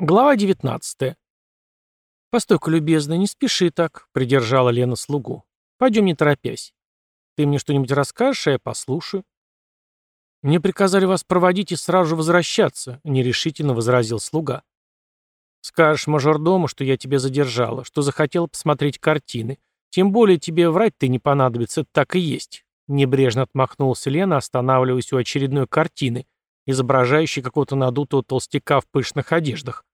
Глава 19. «Постой-ка, любезная, не спеши так», — придержала Лена слугу. «Пойдем не торопясь. Ты мне что-нибудь расскажешь, а я послушаю». «Мне приказали вас проводить и сразу же возвращаться», — нерешительно возразил слуга. «Скажешь мажордому, что я тебя задержала, что захотела посмотреть картины. Тем более тебе врать ты не понадобится, так и есть». Небрежно отмахнулся Лена, останавливаясь у очередной картины, изображающий какого-то надутого толстяка в пышных одеждах.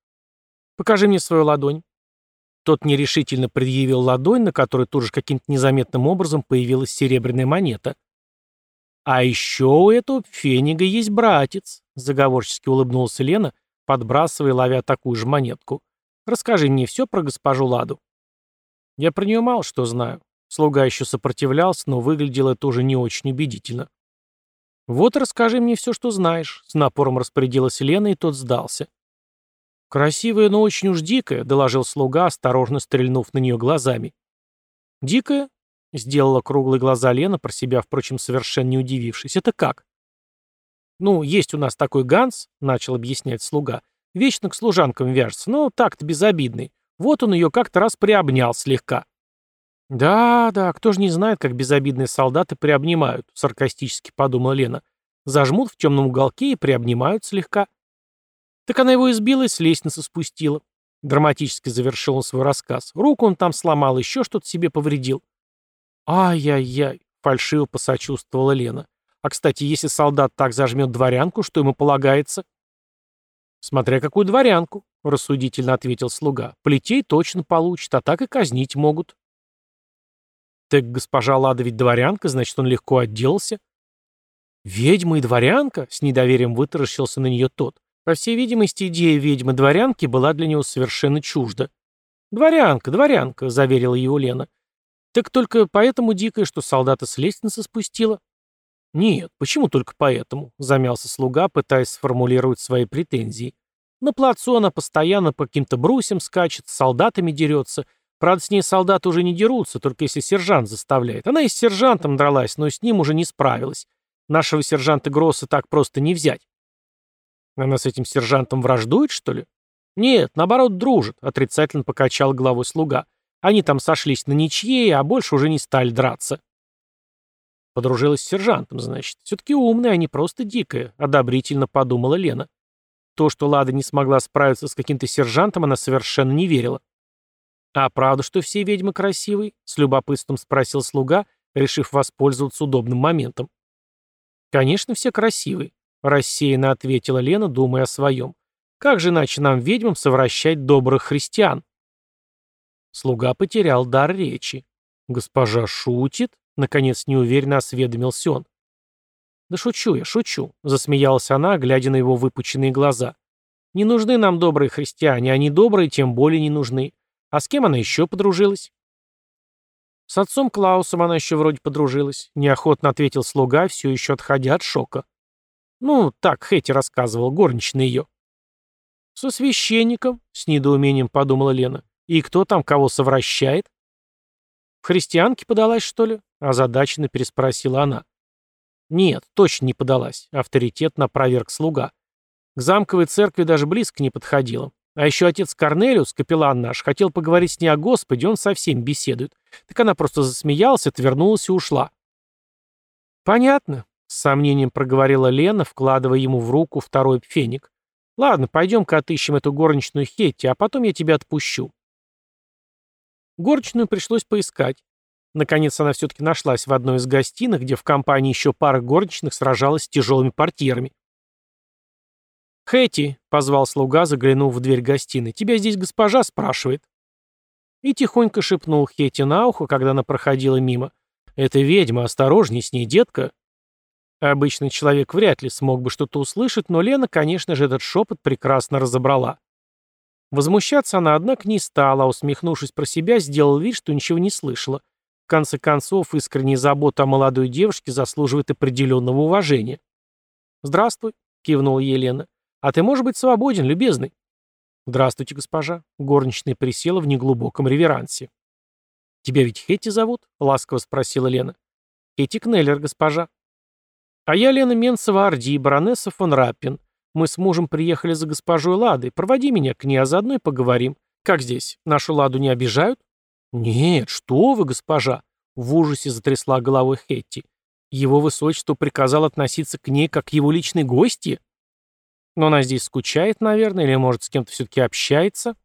«Покажи мне свою ладонь». Тот нерешительно предъявил ладонь, на которой тут же каким-то незаметным образом появилась серебряная монета. «А еще у этого фенига есть братец», — заговорчески улыбнулся Лена, подбрасывая и ловя такую же монетку. «Расскажи мне все про госпожу Ладу». Я про нее мало что знаю. Слуга еще сопротивлялся, но выглядело это уже не очень убедительно. «Вот расскажи мне все, что знаешь», — с напором распорядилась Лена, и тот сдался. «Красивая, но очень уж дикая», — доложил слуга, осторожно стрельнув на нее глазами. «Дикая?» — сделала круглые глаза Лена, про себя, впрочем, совершенно не удивившись. «Это как?» «Ну, есть у нас такой Ганс», — начал объяснять слуга. «Вечно к служанкам вяжется, но так-то безобидный. Вот он ее как-то раз приобнял слегка». «Да, да, кто же не знает, как безобидные солдаты приобнимают», — саркастически подумала Лена. «Зажмут в темном уголке и приобнимают слегка». Так она его избила и с лестницы спустила. Драматически завершил он свой рассказ. Руку он там сломал, еще что-то себе повредил. «Ай-яй-яй», — фальшиво посочувствовала Лена. «А, кстати, если солдат так зажмет дворянку, что ему полагается?» «Смотря какую дворянку», — рассудительно ответил слуга. «Плетей точно получит, а так и казнить могут». Так госпожа Лада ведь дворянка, значит, он легко отделался. Ведьма и дворянка? С недоверием вытаращился на нее тот. По всей видимости, идея ведьмы-дворянки была для него совершенно чужда. «Дворянка, дворянка», — заверила его Лена. «Так только поэтому дикая, что солдата с лестницы спустила?» «Нет, почему только поэтому?» — замялся слуга, пытаясь сформулировать свои претензии. «На плацу она постоянно по каким-то брусьям скачет, с солдатами дерется, Правда, с ней солдаты уже не дерутся, только если сержант заставляет. Она и с сержантом дралась, но с ним уже не справилась. Нашего сержанта Гросса так просто не взять. Она с этим сержантом враждует, что ли? Нет, наоборот, дружит, отрицательно покачал головой слуга. Они там сошлись на ничьей, а больше уже не стали драться. Подружилась с сержантом, значит. Все-таки умная, а не просто дикая, одобрительно подумала Лена. То, что Лада не смогла справиться с каким-то сержантом, она совершенно не верила. «А правда, что все ведьмы красивые?» — с любопытством спросил слуга, решив воспользоваться удобным моментом. «Конечно, все красивые», — рассеянно ответила Лена, думая о своем. «Как же иначе нам, ведьмам, совращать добрых христиан?» Слуга потерял дар речи. «Госпожа шутит?» — наконец неуверенно осведомился он. «Да шучу я, шучу», — засмеялась она, глядя на его выпученные глаза. «Не нужны нам добрые христиане, они добрые тем более не нужны. А с кем она еще подружилась? С отцом Клаусом она еще вроде подружилась, неохотно ответил слуга, все еще отходя от шока. Ну, так Хэти рассказывал, горничная ее. Со священником, с недоумением подумала Лена. И кто там кого совращает? В христианке подалась, что ли? Озадаченно переспросила она. Нет, точно не подалась, авторитетно проверк слуга. К замковой церкви даже близко не подходила. А еще отец Корнелиус, капеллан наш, хотел поговорить с ней о Господе, он совсем беседует. Так она просто засмеялась, отвернулась и ушла. «Понятно», — с сомнением проговорила Лена, вкладывая ему в руку второй феник. «Ладно, пойдем-ка отыщем эту горничную Хетти, а потом я тебя отпущу». Горничную пришлось поискать. Наконец она все-таки нашлась в одной из гостиных, где в компании еще пара горничных сражалась с тяжелыми портьерами. «Хэти», — позвал слуга, заглянув в дверь гостиной, — «тебя здесь госпожа спрашивает». И тихонько шепнул Хэти на ухо, когда она проходила мимо. «Это ведьма, осторожней с ней, детка». Обычный человек вряд ли смог бы что-то услышать, но Лена, конечно же, этот шепот прекрасно разобрала. Возмущаться она, однако, не стала, а усмехнувшись про себя, сделал вид, что ничего не слышала. В конце концов, искренняя забота о молодой девушке заслуживает определенного уважения. «Здравствуй», — кивнула Елена. «А ты можешь быть свободен, любезный?» «Здравствуйте, госпожа». Горничная присела в неглубоком реверансе. «Тебя ведь Хетти зовут?» — ласково спросила Лена. «Хетти Кнеллер, госпожа». «А я Лена Менцева Орди, баронесса фон Раппин. Мы с мужем приехали за госпожой Ладой. Проводи меня к ней, а заодно и поговорим. Как здесь? Нашу Ладу не обижают?» «Нет, что вы, госпожа!» — в ужасе затрясла головой Хетти. «Его высочество приказал относиться к ней как к его личной гости?» «Но она здесь скучает, наверное, или, может, с кем-то все-таки общается?»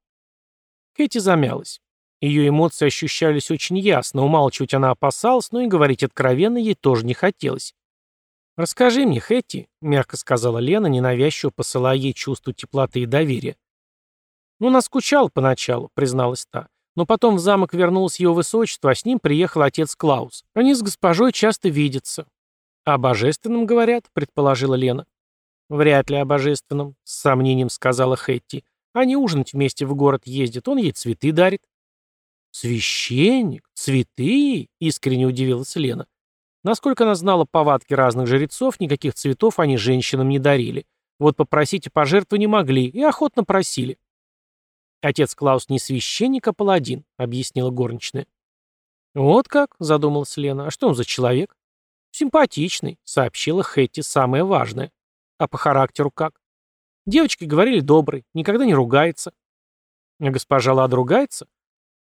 Кэти замялась. Ее эмоции ощущались очень ясно, умалчивать она опасалась, но и говорить откровенно ей тоже не хотелось. «Расскажи мне, Хэтти», — мягко сказала Лена, ненавязчиво посылая ей чувство теплоты и доверия. «Ну, она скучала поначалу», — призналась та. «Но потом в замок вернулось его высочество, а с ним приехал отец Клаус. Они с госпожой часто видятся». «О божественном, говорят», — предположила Лена. «Вряд ли о божественном», — с сомнением сказала Хэтти. «Они ужинать вместе в город ездят, он ей цветы дарит». «Священник? Цветы?» — искренне удивилась Лена. Насколько она знала повадки разных жрецов, никаких цветов они женщинам не дарили. Вот попросить о пожертве не могли, и охотно просили. «Отец Клаус не священник, а паладин», — объяснила горничная. «Вот как?» — задумалась Лена. «А что он за человек?» «Симпатичный», — сообщила Хэтти самое важное. «А по характеру как?» «Девочки говорили добрый, никогда не ругается». «А госпожа Лада ругается?»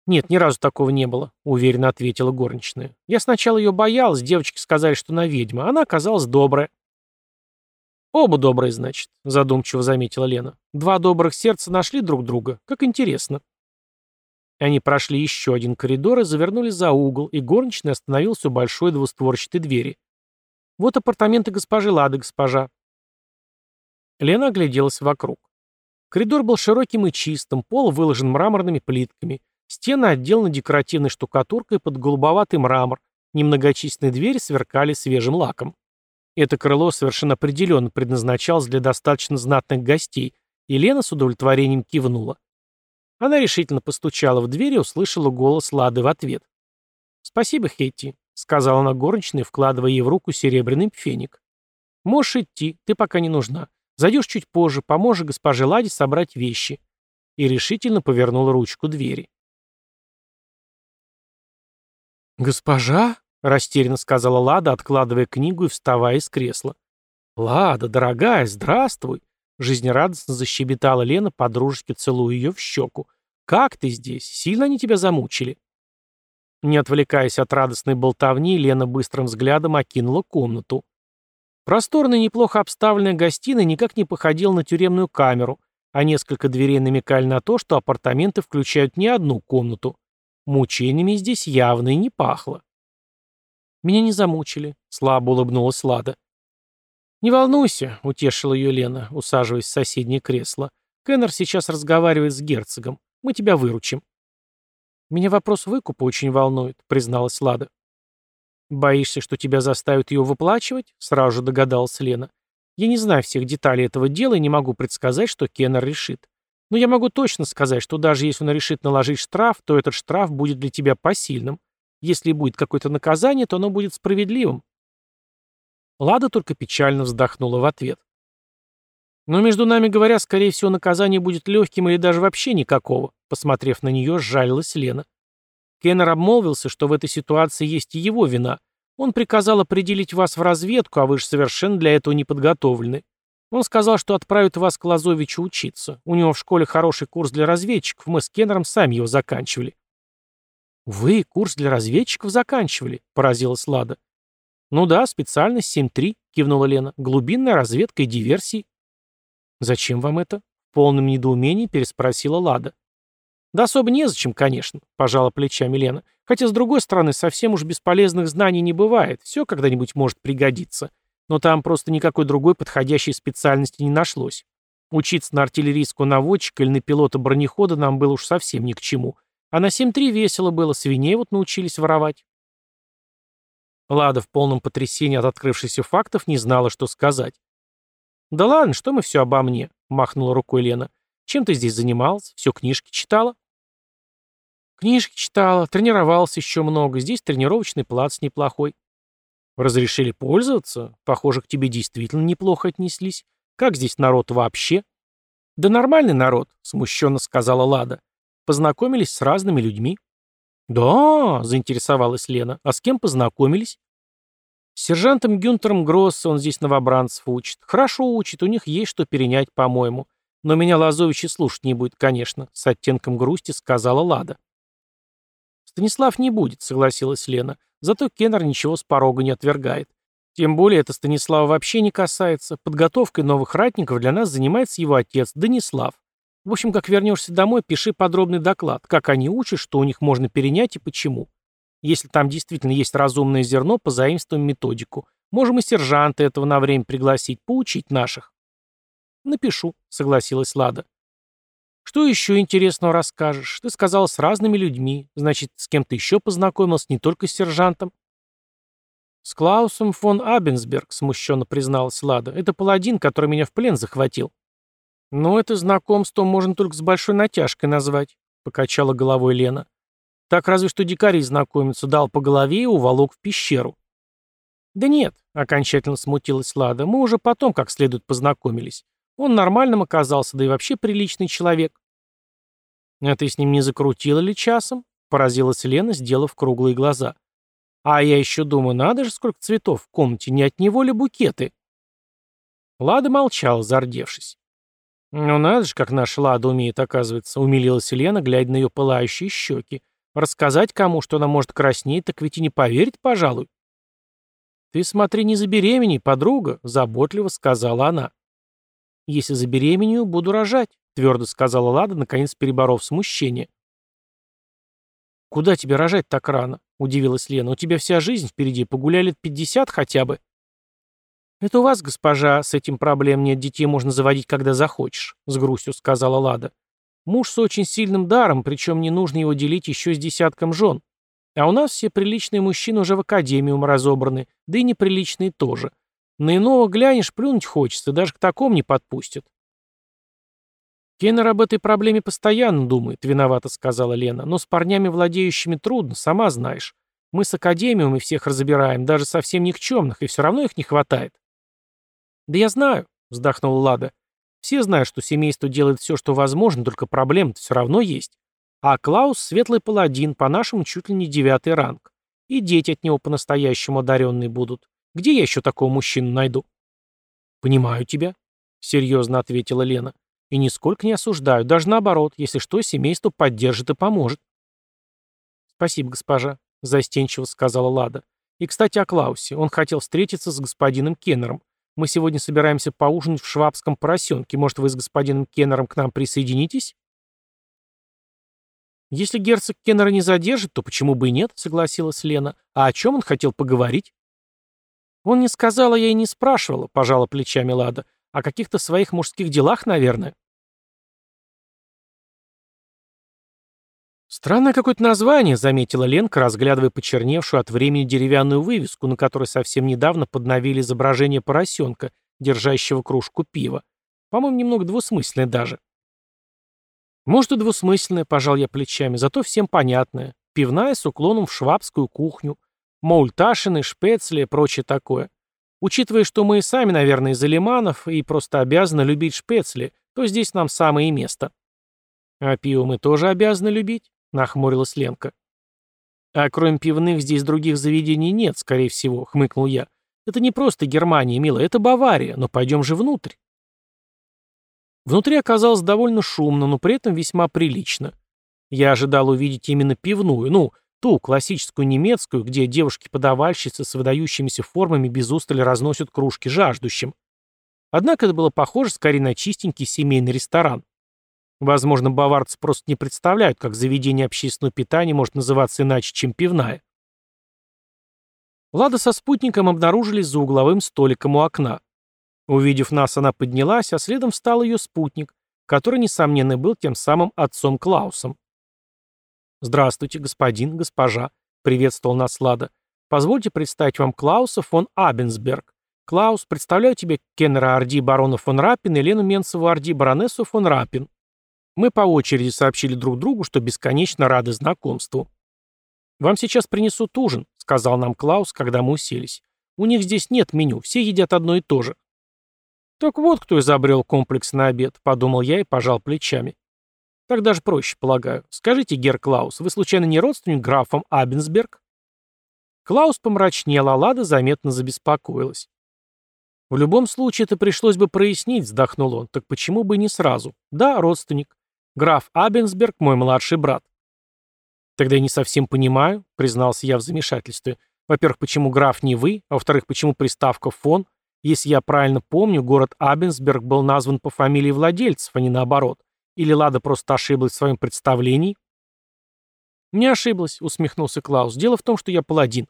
«Нет, ни разу такого не было», — уверенно ответила горничная. «Я сначала ее боялась, девочки сказали, что она ведьма, она оказалась добрая». «Оба добрые, значит», — задумчиво заметила Лена. «Два добрых сердца нашли друг друга. Как интересно». Они прошли еще один коридор и завернули за угол, и горничная остановилась у большой двустворчатой двери. «Вот апартаменты госпожи Лады, госпожа». Лена огляделась вокруг. Коридор был широким и чистым, пол выложен мраморными плитками. Стены отделаны декоративной штукатуркой под голубоватый мрамор, немногочисленные двери сверкали свежим лаком. Это крыло совершенно определенно предназначалось для достаточно знатных гостей, и Лена с удовлетворением кивнула. Она решительно постучала в дверь и услышала голос Лады в ответ. «Спасибо, Хетти», — сказала она горничной, вкладывая ей в руку серебряный пфеник. «Можешь идти, ты пока не нужна. Зайдешь чуть позже, поможешь госпоже Ладе собрать вещи». И решительно повернула ручку двери. «Госпожа?» — растерянно сказала Лада, откладывая книгу и вставая из кресла. «Лада, дорогая, здравствуй!» Жизнерадостно защебетала Лена, подружески целуя ее в щеку. «Как ты здесь? Сильно они тебя замучили?» Не отвлекаясь от радостной болтовни, Лена быстрым взглядом окинула комнату. Просторная, неплохо обставленная гостиная никак не походила на тюремную камеру, а несколько дверей намекали на то, что апартаменты включают не одну комнату. Мучениями здесь явно и не пахло. «Меня не замучили», — слабо улыбнулась Лада. «Не волнуйся», — утешила ее Лена, усаживаясь в соседнее кресло. «Кеннер сейчас разговаривает с герцогом. Мы тебя выручим». «Меня вопрос выкупа очень волнует», — призналась Лада. «Боишься, что тебя заставят ее выплачивать?» — сразу же догадалась Лена. «Я не знаю всех деталей этого дела и не могу предсказать, что Кеннер решит. Но я могу точно сказать, что даже если он решит наложить штраф, то этот штраф будет для тебя посильным. Если будет какое-то наказание, то оно будет справедливым. Лада только печально вздохнула в ответ. Но между нами говоря, скорее всего, наказание будет легким или даже вообще никакого. Посмотрев на нее, сжалилась Лена. Кеннер обмолвился, что в этой ситуации есть и его вина. Он приказал определить вас в разведку, а вы же совершенно для этого не подготовлены. Он сказал, что отправит вас к Лазовичу учиться. У него в школе хороший курс для разведчиков, мы с Кеннером сами его заканчивали». «Вы курс для разведчиков заканчивали?» — поразилась Лада. «Ну да, специальность 7.3», — кивнула Лена. «Глубинная разведка и диверсии». «Зачем вам это?» — в полном недоумении переспросила Лада. «Да особо незачем, конечно», — пожала плечами Лена. «Хотя, с другой стороны, совсем уж бесполезных знаний не бывает. Все когда-нибудь может пригодиться но там просто никакой другой подходящей специальности не нашлось. Учиться на артиллерийского наводчика или на пилота бронехода нам было уж совсем ни к чему. А на 7-3 весело было, свиней вот научились воровать. Лада в полном потрясении от открывшихся фактов не знала, что сказать. «Да ладно, что мы все обо мне?» — махнула рукой Лена. «Чем ты здесь занималась? Все книжки читала?» «Книжки читала, тренировался еще много. Здесь тренировочный плац неплохой. Разрешили пользоваться? Похоже, к тебе действительно неплохо отнеслись. Как здесь народ вообще? Да нормальный народ, смущенно сказала Лада. Познакомились с разными людьми. Да, заинтересовалась Лена. А с кем познакомились? С сержантом Гюнтером Гросс он здесь новобранцев учит. Хорошо учит, у них есть что перенять, по-моему. Но меня Лазович и слушать не будет, конечно, с оттенком грусти сказала Лада. Станислав не будет, согласилась Лена. Зато Кеннер ничего с порога не отвергает. Тем более это Станислава вообще не касается. Подготовкой новых ратников для нас занимается его отец, Данислав. В общем, как вернешься домой, пиши подробный доклад, как они учат, что у них можно перенять и почему. Если там действительно есть разумное зерно, позаимствуем методику. Можем и сержанта этого на время пригласить, поучить наших. Напишу, согласилась Лада. Что еще интересного расскажешь? Ты сказала с разными людьми. Значит, с кем-то еще познакомился, не только с сержантом. С Клаусом фон Абенсберг, смущенно призналась Лада. Это паладин, который меня в плен захватил. «Ну, это знакомство можно только с большой натяжкой назвать», — покачала головой Лена. «Так разве что дикари знакомятся, дал по голове и уволок в пещеру». «Да нет», — окончательно смутилась Лада, — «мы уже потом как следует познакомились. Он нормальным оказался, да и вообще приличный человек». «А ты с ним не закрутила ли часом?» — поразилась Лена, сделав круглые глаза. «А я еще думаю, надо же, сколько цветов в комнате, не от него ли букеты?» Лада молчала, зардевшись. «Ну надо же, как наша Лада умеет, оказывается», — умилилась Лена, глядя на ее пылающие щеки. «Рассказать кому, что она может краснеть, так ведь и не поверит, пожалуй». «Ты смотри, не забеременей, подруга», — заботливо сказала она. «Если забеременею, буду рожать», — твердо сказала Лада, наконец переборов смущение. «Куда тебе рожать так рано?» — удивилась Лена. «У тебя вся жизнь впереди, погуляй лет пятьдесят хотя бы». «Это у вас, госпожа, с этим проблем нет, детей можно заводить, когда захочешь», — с грустью сказала Лада. «Муж с очень сильным даром, причем не нужно его делить еще с десятком жен. А у нас все приличные мужчины уже в академиум разобраны, да и неприличные тоже. На иного глянешь, плюнуть хочется, даже к такому не подпустят». «Кеннер об этой проблеме постоянно думает», — виновато сказала Лена. «Но с парнями, владеющими, трудно, сама знаешь. Мы с академиумом всех разбираем, даже совсем никчемных, и все равно их не хватает». «Да я знаю», — вздохнула Лада. «Все знают, что семейство делает все, что возможно, только проблем-то все равно есть. А Клаус — светлый паладин, по-нашему чуть ли не девятый ранг. И дети от него по-настоящему одаренные будут. Где я еще такого мужчину найду?» «Понимаю тебя», — серьезно ответила Лена. «И нисколько не осуждаю, даже наоборот, если что, семейство поддержит и поможет». «Спасибо, госпожа», — застенчиво сказала Лада. «И, кстати, о Клаусе. Он хотел встретиться с господином Кеннером. Мы сегодня собираемся поужинать в швабском поросенке. Может, вы с господином Кеннером к нам присоединитесь?» «Если герцог Кеннера не задержит, то почему бы и нет?» — согласилась Лена. «А о чем он хотел поговорить?» «Он не сказал, а я и не спрашивала», — пожала плечами Лада. «О каких-то своих мужских делах, наверное». «Странное какое-то название», — заметила Ленка, разглядывая почерневшую от времени деревянную вывеску, на которой совсем недавно подновили изображение поросенка, держащего кружку пива. По-моему, немного двусмысленное даже. «Может, и двусмысленное», — пожал я плечами, зато всем понятное. Пивная с уклоном в швабскую кухню. Маульташины, шпецли и прочее такое. Учитывая, что мы и сами, наверное, из алиманов и просто обязаны любить шпецли, то здесь нам самое место. А пиво мы тоже обязаны любить. — нахмурилась Ленка. «А кроме пивных здесь других заведений нет, скорее всего», — хмыкнул я. «Это не просто Германия, милая, это Бавария, но пойдем же внутрь». Внутри оказалось довольно шумно, но при этом весьма прилично. Я ожидал увидеть именно пивную, ну, ту классическую немецкую, где девушки-подавальщицы с выдающимися формами без устали разносят кружки жаждущим. Однако это было похоже скорее на чистенький семейный ресторан. Возможно, баварцы просто не представляют, как заведение общественного питания может называться иначе, чем пивная. Лада со спутником обнаружились за угловым столиком у окна. Увидев нас, она поднялась, а следом встал ее спутник, который, несомненно, был тем самым отцом Клаусом. «Здравствуйте, господин, госпожа», — приветствовал нас Лада. «Позвольте представить вам Клауса фон Абенсберг. Клаус, представляю тебе Кеннера Орди барона фон Раппин и Лену Менцеву Орди баронессу фон Раппин. Мы по очереди сообщили друг другу, что бесконечно рады знакомству. «Вам сейчас принесут ужин», — сказал нам Клаус, когда мы уселись. «У них здесь нет меню, все едят одно и то же». «Так вот, кто изобрел комплекс на обед», — подумал я и пожал плечами. «Так даже проще, полагаю. Скажите, Гер Клаус, вы случайно не родственник графом Абенсберг?» Клаус помрачнел, а Лада заметно забеспокоилась. «В любом случае это пришлось бы прояснить», — вздохнул он. «Так почему бы не сразу? Да, родственник. Граф Абенсберг — мой младший брат». «Тогда я не совсем понимаю», — признался я в замешательстве. «Во-первых, почему граф не вы? А во-вторых, почему приставка «фон»? Если я правильно помню, город Абенсберг был назван по фамилии владельцев, а не наоборот. Или Лада просто ошиблась в своем представлении?» «Не ошиблась», — усмехнулся Клаус. «Дело в том, что я паладин».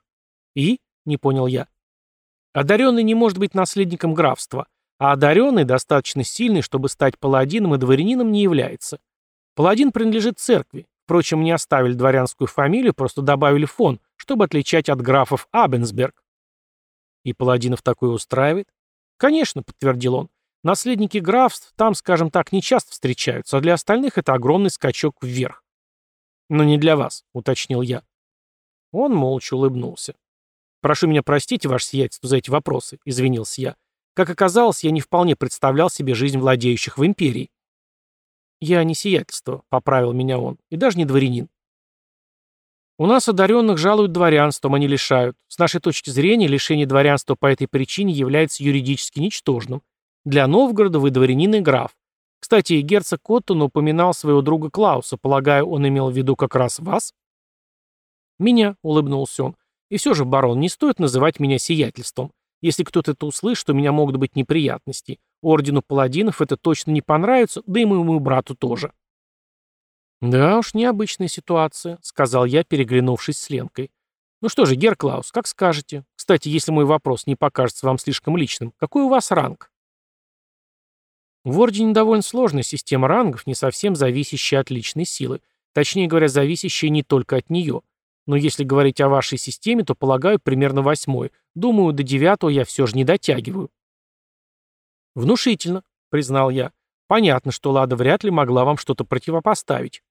«И?» — не понял я. «Одаренный не может быть наследником графства, а одаренный, достаточно сильный, чтобы стать паладином и дворянином, не является. Паладин принадлежит церкви. Впрочем, не оставили дворянскую фамилию, просто добавили фон, чтобы отличать от графов Абенсберг». «И паладинов такое устраивает?» «Конечно», — подтвердил он. «Наследники графств там, скажем так, не часто встречаются, а для остальных это огромный скачок вверх. «Но не для вас», — уточнил я. Он молча улыбнулся. «Прошу меня простить, ваше сиятельство, за эти вопросы», — извинился я. Как оказалось, я не вполне представлял себе жизнь владеющих в империи. «Я не сиятельство», — поправил меня он, — «и даже не дворянин». «У нас одаренных жалуют дворянством, они лишают. С нашей точки зрения, лишение дворянства по этой причине является юридически ничтожным. Для Новгорода вы дворянин и граф. Кстати, герцог Коттон упоминал своего друга Клауса. Полагаю, он имел в виду как раз вас? Меня, улыбнулся он. И все же, барон, не стоит называть меня сиятельством. Если кто-то это услышит, у меня могут быть неприятности. Ордену паладинов это точно не понравится, да и моему брату тоже. «Да уж, необычная ситуация», — сказал я, переглянувшись с Ленкой. «Ну что же, Герклаус, как скажете. Кстати, если мой вопрос не покажется вам слишком личным, какой у вас ранг?» В Ордене довольно сложная система рангов, не совсем зависящая от личной силы. Точнее говоря, зависящая не только от нее. Но если говорить о вашей системе, то, полагаю, примерно восьмой. Думаю, до девятого я все же не дотягиваю. Внушительно, признал я. Понятно, что Лада вряд ли могла вам что-то противопоставить.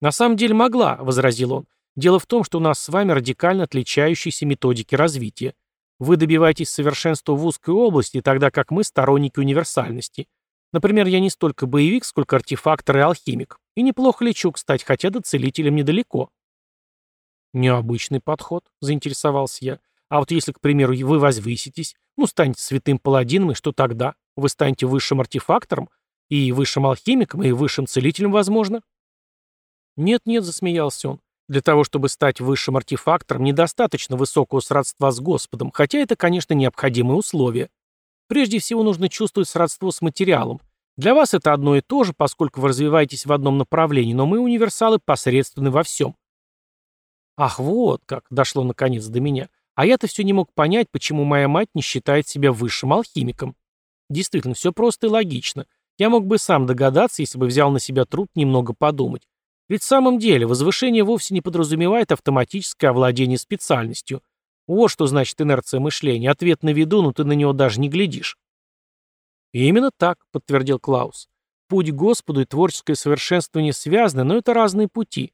На самом деле могла, возразил он. Дело в том, что у нас с вами радикально отличающиеся методики развития. Вы добиваетесь совершенства в узкой области, тогда как мы сторонники универсальности. Например, я не столько боевик, сколько артефактор и алхимик. И неплохо лечу, кстати, хотя до целителем недалеко. Необычный подход, заинтересовался я. А вот если, к примеру, вы возвыситесь, ну, станете святым паладином, и что тогда? Вы станете высшим артефактором, и высшим алхимиком, и высшим целителем, возможно? Нет-нет, засмеялся он. Для того, чтобы стать высшим артефактором, недостаточно высокого сродства с Господом, хотя это, конечно, необходимое условие. Прежде всего нужно чувствовать сродство с материалом. Для вас это одно и то же, поскольку вы развиваетесь в одном направлении, но мы, универсалы, посредственны во всем. Ах, вот как, дошло наконец до меня. А я-то все не мог понять, почему моя мать не считает себя высшим алхимиком. Действительно, все просто и логично. Я мог бы сам догадаться, если бы взял на себя труд немного подумать. Ведь в самом деле возвышение вовсе не подразумевает автоматическое овладение специальностью. Вот что значит инерция мышления. Ответ на виду, но ты на него даже не глядишь. И именно так, подтвердил Клаус. Путь к Господу и творческое совершенствование связаны, но это разные пути.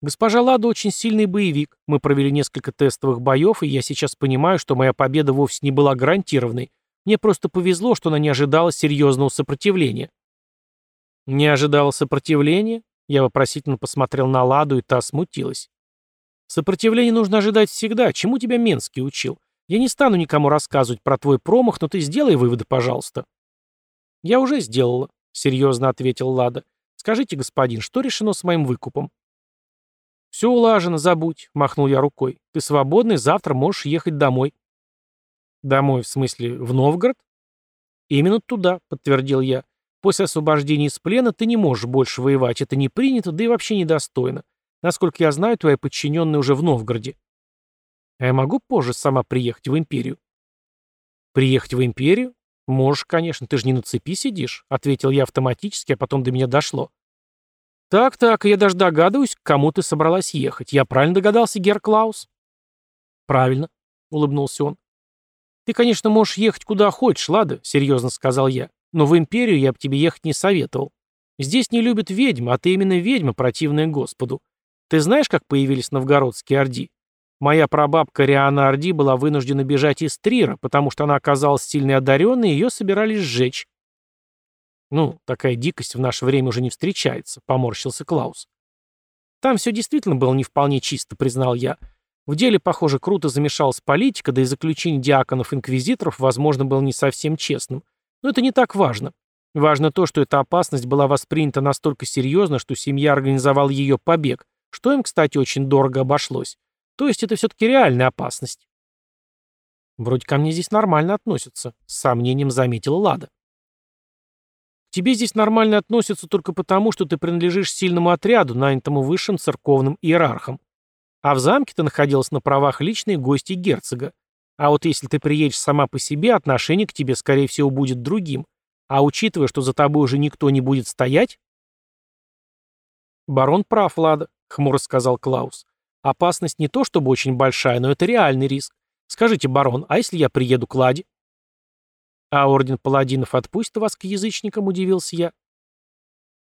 Госпожа Лада очень сильный боевик. Мы провели несколько тестовых боев, и я сейчас понимаю, что моя победа вовсе не была гарантированной. Мне просто повезло, что она не ожидала серьезного сопротивления. Не ожидала сопротивления? Я вопросительно посмотрел на Ладу, и та смутилась. Сопротивление нужно ожидать всегда. Чему тебя Менский учил? Я не стану никому рассказывать про твой промах, но ты сделай выводы, пожалуйста. Я уже сделала, серьезно ответил Лада. Скажите, господин, что решено с моим выкупом? Все улажено, забудь, махнул я рукой. Ты свободный, завтра можешь ехать домой. Домой, в смысле, в Новгород? Именно туда, подтвердил я. После освобождения из плена ты не можешь больше воевать, это не принято, да и вообще недостойно. Насколько я знаю, твои подчиненные уже в Новгороде. А я могу позже сама приехать в Империю? Приехать в Империю? Можешь, конечно, ты же не на цепи сидишь, ответил я автоматически, а потом до меня дошло. Так-так, я даже догадываюсь, к кому ты собралась ехать. Я правильно догадался, Гер Клаус? Правильно, улыбнулся он. Ты, конечно, можешь ехать куда хочешь, Лада, серьезно сказал я. Но в Империю я бы тебе ехать не советовал. Здесь не любят ведьм, а ты именно ведьма, противная Господу. Ты знаешь, как появились новгородские орди? Моя прабабка Риана Орди была вынуждена бежать из Трира, потому что она оказалась сильно одаренной, и ее собирались сжечь. Ну, такая дикость в наше время уже не встречается, поморщился Клаус. Там все действительно было не вполне чисто, признал я. В деле, похоже, круто замешалась политика, да и заключение диаконов-инквизиторов, возможно, было не совсем честным. Но это не так важно. Важно то, что эта опасность была воспринята настолько серьезно, что семья организовала ее побег, что им, кстати, очень дорого обошлось. То есть это все-таки реальная опасность. Вроде ко мне здесь нормально относятся, с сомнением заметила Лада. К тебе здесь нормально относятся только потому, что ты принадлежишь сильному отряду, нанятому высшим церковным иерархам. А в замке ты находилась на правах личной гости герцога. А вот если ты приедешь сама по себе, отношение к тебе, скорее всего, будет другим. А учитывая, что за тобой уже никто не будет стоять... Барон прав, Лада, хмуро сказал Клаус. Опасность не то чтобы очень большая, но это реальный риск. Скажите, барон, а если я приеду к Ладе? А орден паладинов отпустит вас к язычникам, удивился я.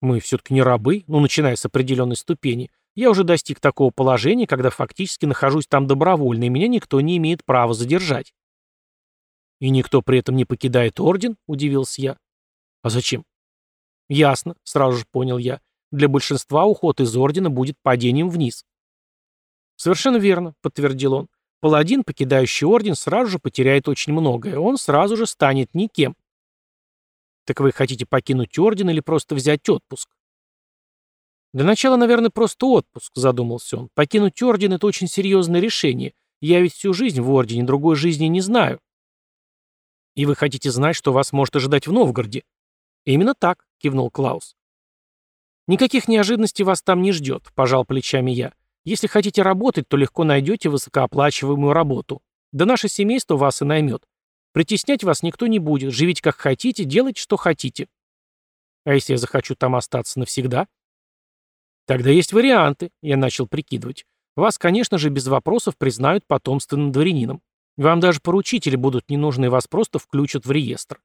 Мы все-таки не рабы, ну, начиная с определенной ступени. Я уже достиг такого положения, когда фактически нахожусь там добровольно, и меня никто не имеет права задержать. И никто при этом не покидает орден, удивился я. А зачем? Ясно, сразу же понял я. Для большинства уход из ордена будет падением вниз. Совершенно верно, подтвердил он. Паладин, покидающий орден, сразу же потеряет очень многое. Он сразу же станет никем. Так вы хотите покинуть орден или просто взять отпуск? Для начала, наверное, просто отпуск, задумался он. Покинуть орден — это очень серьезное решение. Я ведь всю жизнь в ордене, другой жизни не знаю. И вы хотите знать, что вас может ожидать в Новгороде? Именно так, кивнул Клаус. Никаких неожиданностей вас там не ждет, пожал плечами я. Если хотите работать, то легко найдете высокооплачиваемую работу. Да наше семейство вас и наймет. Притеснять вас никто не будет. Живите как хотите, делайте, что хотите. А если я захочу там остаться навсегда? Тогда есть варианты, я начал прикидывать. Вас, конечно же, без вопросов признают потомственным дворянином. Вам даже поручители будут не нужны, вас просто включат в реестр.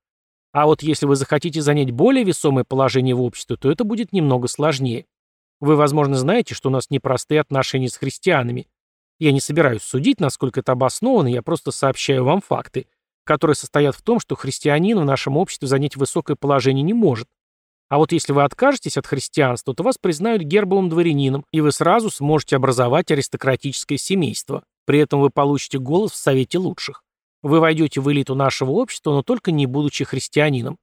А вот если вы захотите занять более весомое положение в обществе, то это будет немного сложнее. Вы, возможно, знаете, что у нас непростые отношения с христианами. Я не собираюсь судить, насколько это обосновано, я просто сообщаю вам факты, которые состоят в том, что христианин в нашем обществе занять высокое положение не может. А вот если вы откажетесь от христианства, то вас признают гербовым дворянином, и вы сразу сможете образовать аристократическое семейство. При этом вы получите голос в Совете лучших. Вы войдете в элиту нашего общества, но только не будучи христианином.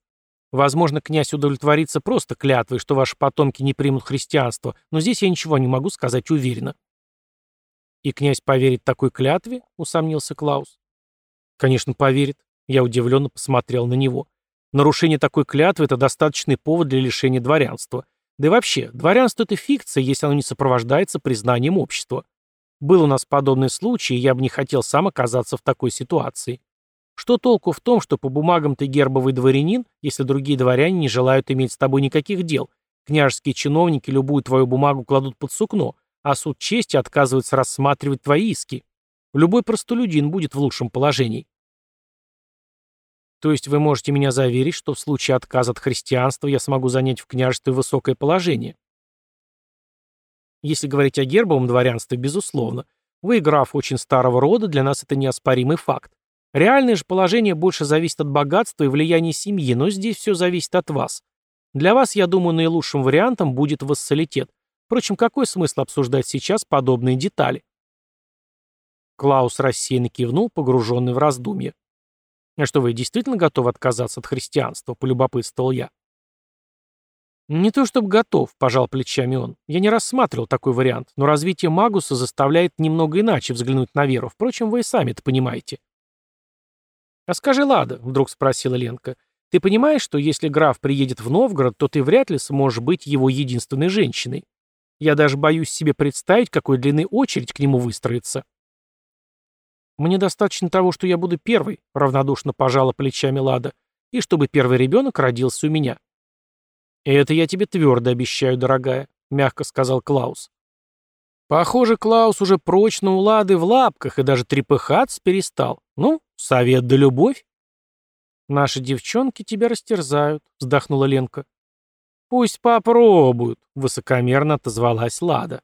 Возможно, князь удовлетворится просто клятвой, что ваши потомки не примут христианство, но здесь я ничего не могу сказать уверенно. «И князь поверит такой клятве?» — усомнился Клаус. «Конечно, поверит». Я удивленно посмотрел на него. Нарушение такой клятвы – это достаточный повод для лишения дворянства. Да и вообще, дворянство – это фикция, если оно не сопровождается признанием общества. Был у нас подобный случай, и я бы не хотел сам оказаться в такой ситуации. Что толку в том, что по бумагам ты гербовый дворянин, если другие дворяне не желают иметь с тобой никаких дел? Княжеские чиновники любую твою бумагу кладут под сукно, а суд чести отказывается рассматривать твои иски. Любой простолюдин будет в лучшем положении. То есть вы можете меня заверить, что в случае отказа от христианства я смогу занять в княжестве высокое положение? Если говорить о гербовом дворянстве, безусловно. Вы граф очень старого рода, для нас это неоспоримый факт. Реальное же положение больше зависит от богатства и влияния семьи, но здесь все зависит от вас. Для вас, я думаю, наилучшим вариантом будет вассалитет. Впрочем, какой смысл обсуждать сейчас подобные детали? Клаус рассеянно кивнул, погруженный в раздумья. «А что, вы действительно готовы отказаться от христианства?» — полюбопытствовал я. «Не то чтобы готов», — пожал плечами он. «Я не рассматривал такой вариант, но развитие Магуса заставляет немного иначе взглянуть на веру. Впрочем, вы и сами это понимаете». «А скажи, Лада», — вдруг спросила Ленка, — «ты понимаешь, что если граф приедет в Новгород, то ты вряд ли сможешь быть его единственной женщиной? Я даже боюсь себе представить, какой длины очередь к нему выстроится». «Мне достаточно того, что я буду первой», — равнодушно пожала плечами Лада, «и чтобы первый ребенок родился у меня». «Это я тебе твердо обещаю, дорогая», — мягко сказал Клаус. Похоже, Клаус уже прочно у Лады в лапках и даже трепыхаться перестал. Ну, совет да любовь. «Наши девчонки тебя растерзают», — вздохнула Ленка. «Пусть попробуют», — высокомерно отозвалась Лада.